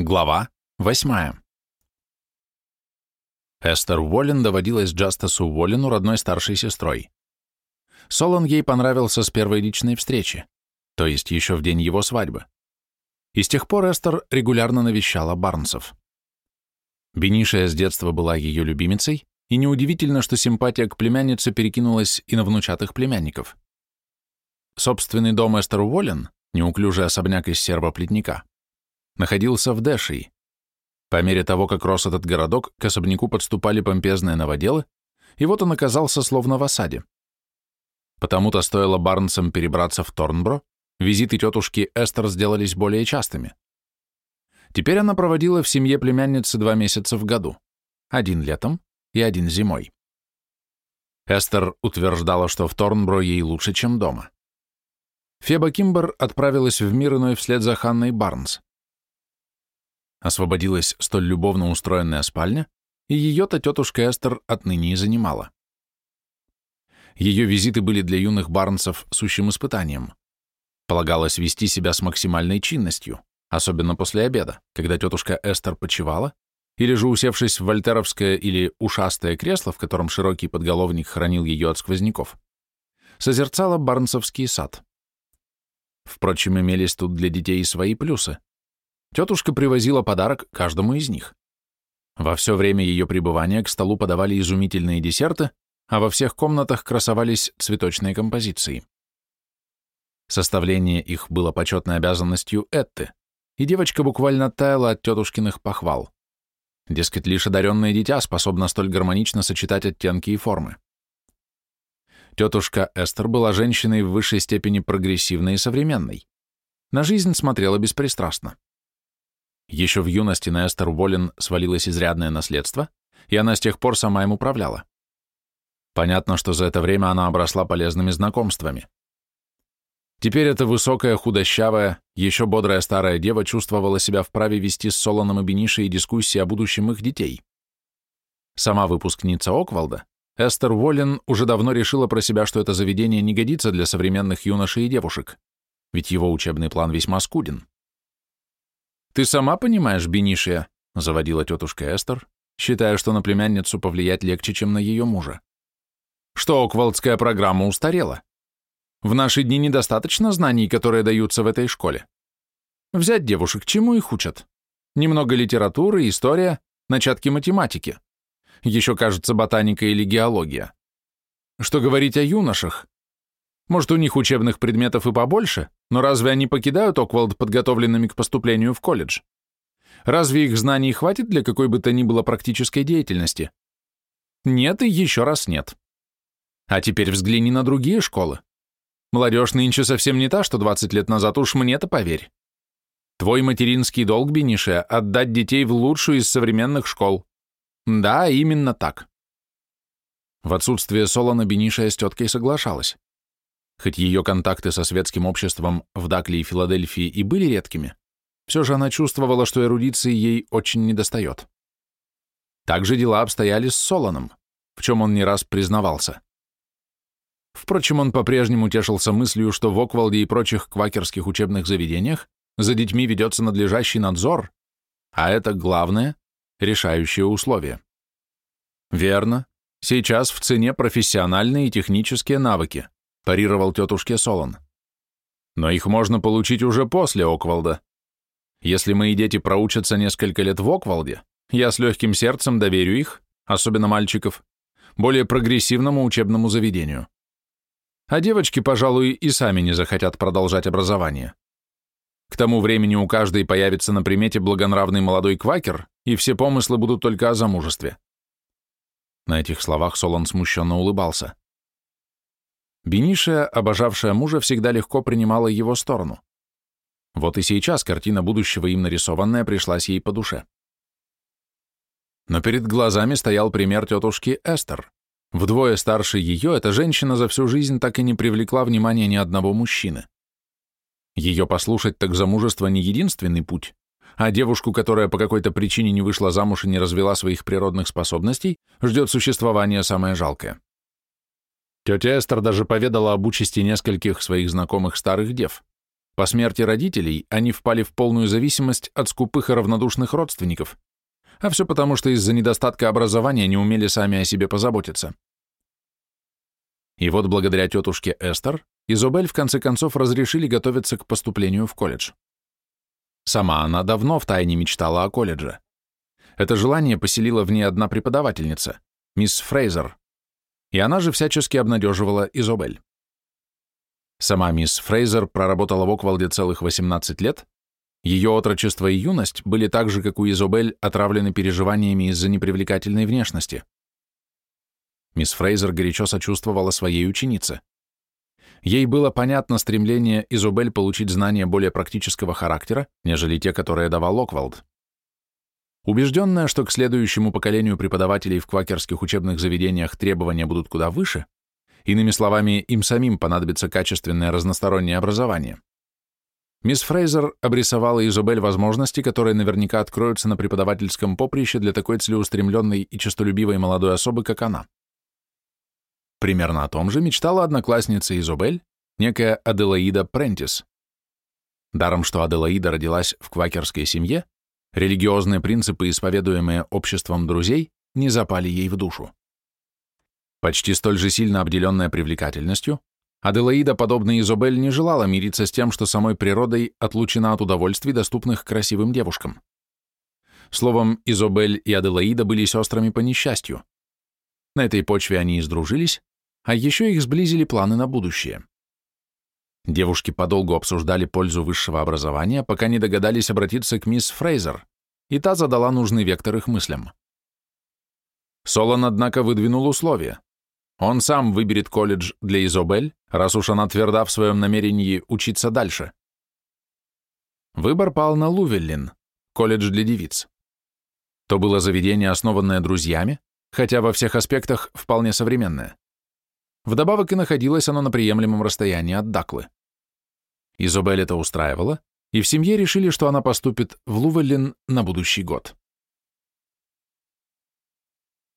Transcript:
Глава 8. Эстер Уоллен доводилась Джастасу Уоллену родной старшей сестрой. Солон ей понравился с первой личной встречи, то есть еще в день его свадьбы. И с тех пор Эстер регулярно навещала Барнсов. Бенишия с детства была ее любимицей, и неудивительно, что симпатия к племяннице перекинулась и на внучатых племянников. Собственный дом Эстер Уоллен, неуклюжий особняк из сербоплетника, находился в Дэшии. По мере того, как рос этот городок, к особняку подступали помпезные новоделы, и вот он оказался словно в осаде. Потому-то стоило Барнсам перебраться в Торнбро, визиты тетушки Эстер сделались более частыми. Теперь она проводила в семье племянницы два месяца в году, один летом и один зимой. Эстер утверждала, что в Торнбро ей лучше, чем дома. Феба Кимбер отправилась в мир иной вслед за Ханной Барнс освободилась столь любовно устроенная спальня, и ее-то тетушка Эстер отныне и занимала. Ее визиты были для юных барнсов сущим испытанием. Полагалось вести себя с максимальной чинностью, особенно после обеда, когда тетушка Эстер почевала, или же усевшись в вольтеровское или ушастое кресло, в котором широкий подголовник хранил ее от сквозняков, созерцала барнсовский сад. Впрочем, имелись тут для детей и свои плюсы. Тетушка привозила подарок каждому из них. Во все время ее пребывания к столу подавали изумительные десерты, а во всех комнатах красовались цветочные композиции. Составление их было почетной обязанностью Этты, и девочка буквально таяла от тетушкиных похвал. Дескать, лишь одаренное дитя способно столь гармонично сочетать оттенки и формы. Тетушка Эстер была женщиной в высшей степени прогрессивной и современной. На жизнь смотрела беспристрастно. Еще в юности на Эстер Уоллен свалилось изрядное наследство, и она с тех пор сама им управляла. Понятно, что за это время она обросла полезными знакомствами. Теперь эта высокая, худощавая, еще бодрая старая дева чувствовала себя вправе вести с Солоном и Бенишей дискуссии о будущем их детей. Сама выпускница Оквалда, Эстер Уоллен уже давно решила про себя, что это заведение не годится для современных юношей и девушек, ведь его учебный план весьма скуден. «Ты сама понимаешь, Бенишия», — заводила тетушка Эстер, считая, что на племянницу повлиять легче, чем на ее мужа. «Что Оквалдская программа устарела. В наши дни недостаточно знаний, которые даются в этой школе. Взять девушек, чему их учат? Немного литературы, история, начатки математики. Еще, кажется, ботаника или геология. Что говорить о юношах? Может, у них учебных предметов и побольше, но разве они покидают Оквалд подготовленными к поступлению в колледж? Разве их знаний хватит для какой бы то ни было практической деятельности? Нет и еще раз нет. А теперь взгляни на другие школы. Молодежь нынче совсем не та, что 20 лет назад, уж мне-то поверь. Твой материнский долг, Бенише, отдать детей в лучшую из современных школ. Да, именно так. В отсутствие Солона Бениша с теткой соглашалась. Хоть ее контакты со светским обществом в Дакле и Филадельфии и были редкими, все же она чувствовала, что эрудиции ей очень недостает. Также дела обстояли с Солоном, в чем он не раз признавался. Впрочем, он по-прежнему тешился мыслью, что в Оквалде и прочих квакерских учебных заведениях за детьми ведется надлежащий надзор, а это главное, решающее условие. Верно, сейчас в цене профессиональные и технические навыки, парировал тетушке Солон. Но их можно получить уже после Оквалда. Если мои дети проучатся несколько лет в Оквалде, я с легким сердцем доверю их, особенно мальчиков, более прогрессивному учебному заведению. А девочки, пожалуй, и сами не захотят продолжать образование. К тому времени у каждой появится на примете благонравный молодой квакер, и все помыслы будут только о замужестве. На этих словах Солон смущенно улыбался. Бениша, обожавшая мужа, всегда легко принимала его сторону. Вот и сейчас картина будущего им нарисованная пришлась ей по душе. Но перед глазами стоял пример тетушки Эстер. Вдвое старше ее эта женщина за всю жизнь так и не привлекла внимания ни одного мужчины. Ее послушать так замужество не единственный путь, а девушку, которая по какой-то причине не вышла замуж и не развела своих природных способностей, ждет существование самое жалкое. Тетя Эстер даже поведала об участи нескольких своих знакомых старых дев. По смерти родителей они впали в полную зависимость от скупых и равнодушных родственников, а все потому, что из-за недостатка образования не умели сами о себе позаботиться. И вот благодаря тетушке Эстер Изобель в конце концов разрешили готовиться к поступлению в колледж. Сама она давно втайне мечтала о колледже. Это желание поселила в ней одна преподавательница, мисс Фрейзер, и она же всячески обнадеживала Изобель. Сама мисс Фрейзер проработала в Оквалде целых 18 лет, ее отрочество и юность были так же, как у Изобель, отравлены переживаниями из-за непривлекательной внешности. Мисс Фрейзер горячо сочувствовала своей ученице. Ей было понятно стремление Изобель получить знания более практического характера, нежели те, которые давал Оквалд. Убежденная, что к следующему поколению преподавателей в квакерских учебных заведениях требования будут куда выше, Иными словами, им самим понадобится качественное разностороннее образование. Мисс Фрейзер обрисовала Изобель возможности, которые наверняка откроются на преподавательском поприще для такой целеустремленной и честолюбивой молодой особы, как она. Примерно о том же мечтала одноклассница Изобель, некая Аделаида Прентис. Даром, что Аделаида родилась в квакерской семье, религиозные принципы, исповедуемые обществом друзей, не запали ей в душу. Почти столь же сильно обделенная привлекательностью, Аделаида, подобно Изобель, не желала мириться с тем, что самой природой отлучена от удовольствий, доступных красивым девушкам. Словом, Изобель и Аделаида были сестрами по несчастью. На этой почве они и сдружились, а еще их сблизили планы на будущее. Девушки подолгу обсуждали пользу высшего образования, пока не догадались обратиться к мисс Фрейзер, и та задала нужный вектор их мыслям. Солон, однако, выдвинул условия. Он сам выберет колледж для Изобель, раз уж она тверда в своем намерении учиться дальше. Выбор пал на Лувеллин, колледж для девиц. То было заведение, основанное друзьями, хотя во всех аспектах вполне современное. Вдобавок и находилось оно на приемлемом расстоянии от Даклы. Изобель это устраивало, и в семье решили, что она поступит в Лувеллин на будущий год.